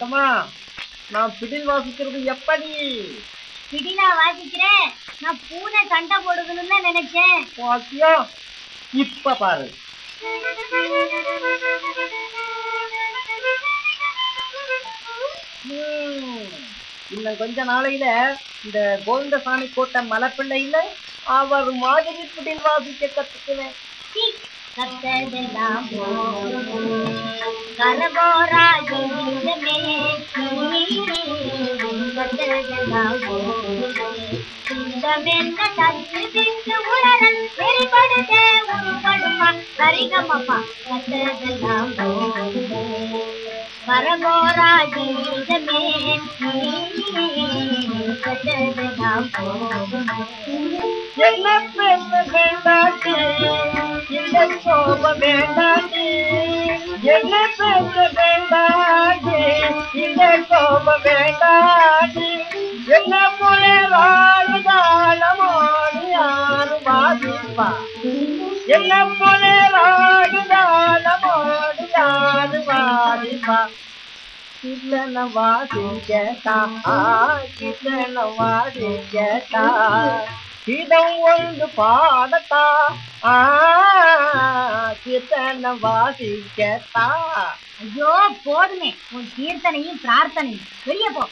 ரத்தமா நான் பிடில் வாசிக்கிறது எப்படி? பிடிலா வாசிக்கிறேன் நான் பூனை சண்டை போடுதுன்னு தான் நினைச்சேன். வாசியா? இப்ப பாரு. இன்னும் கொஞ்ச நாளையில இந்த கோவிந்தசாமி கோட்டை மலைப்பிள்ளையில அவர் மாதிரி பிடில் வாசிக்க கத்துக்குவேன். கத்ததெல்லாம் போதும். கத்ததெல்லாம் இந்தமென்ன தத்து உருப்படுமா சரிகமப்பா கத்ததெல்லாம் கத்ததெல்லாம் என்ன ಹೋಗ ಬೇಡಾಗಿ ಎಲೆ ಬೆಲ್ಲ ಬೇಡಾಗಿ ಇದೆ ಕೋಪ ಬೇಡಾಗಿ ಎಲ್ಲ ಪುರೆ ರಾಳುಗಾಳ ಮಾಡಿಯಾರು ಬಾಗಿಪ್ಪ ಎಲ್ಲ ಪುರೆ ರಾಳುಗಾಳ ಮಾಡಿಯಾರು ಬಾಗಿಪ್ಪ ಕಿರಣವಾದಿ ಜಟ ಕಿರಣವಾದಿ ಜಟ ಇದೊಂದು ಪಾಡತ ಆ ಕೇಳ್ತಾ ಅಯ್ಯೋ ಹೋದ್ನೆ ಒಂದು ಕೀರ್ತನೆ ಪ್ರಾರ್ಥನೆ ಬೆಳಿಯಬೋ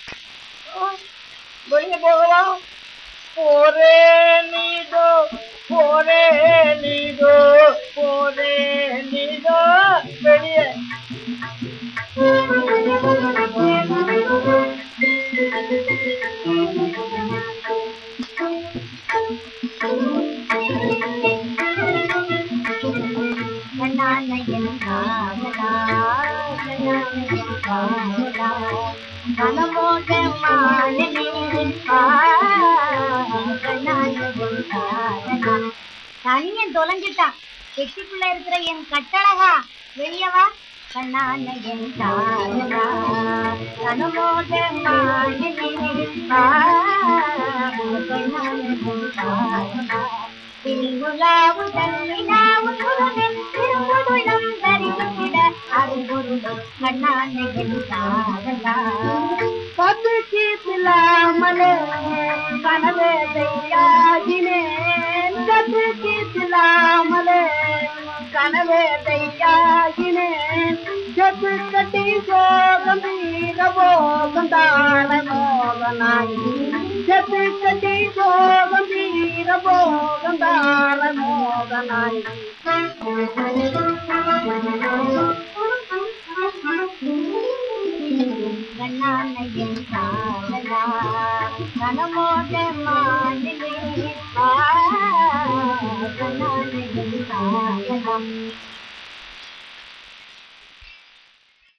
ಬೆಳಿಯಬಹುದು ಪೋರೇ ನೀದು ಪೋರೇ ನೀ கண்ணான என் தனியன் தொலைஞ்சிட்டான். வெட்டிக்குள்ள இருக்கிற என் கட்டழகா. வெளியவா கண்ணான என் காதலா கனமோக கண்ணான தரிசிட அருள்பொருள் கண்ணானை என் காதலா பதுக்கி திலாமலே கனவே தையாகினேன் கதுக்கி திலாமலே கனவே தையாகினேன் ஜது கட்டி சோகம் வீர போகம் தார மோகனாய் ஜது கட்டி சோகம் வீர போகம் தார மோகனாய் கண்ணானை என் காதலா கனமோக மாலினே ஆ கண்ணானை என் காதலா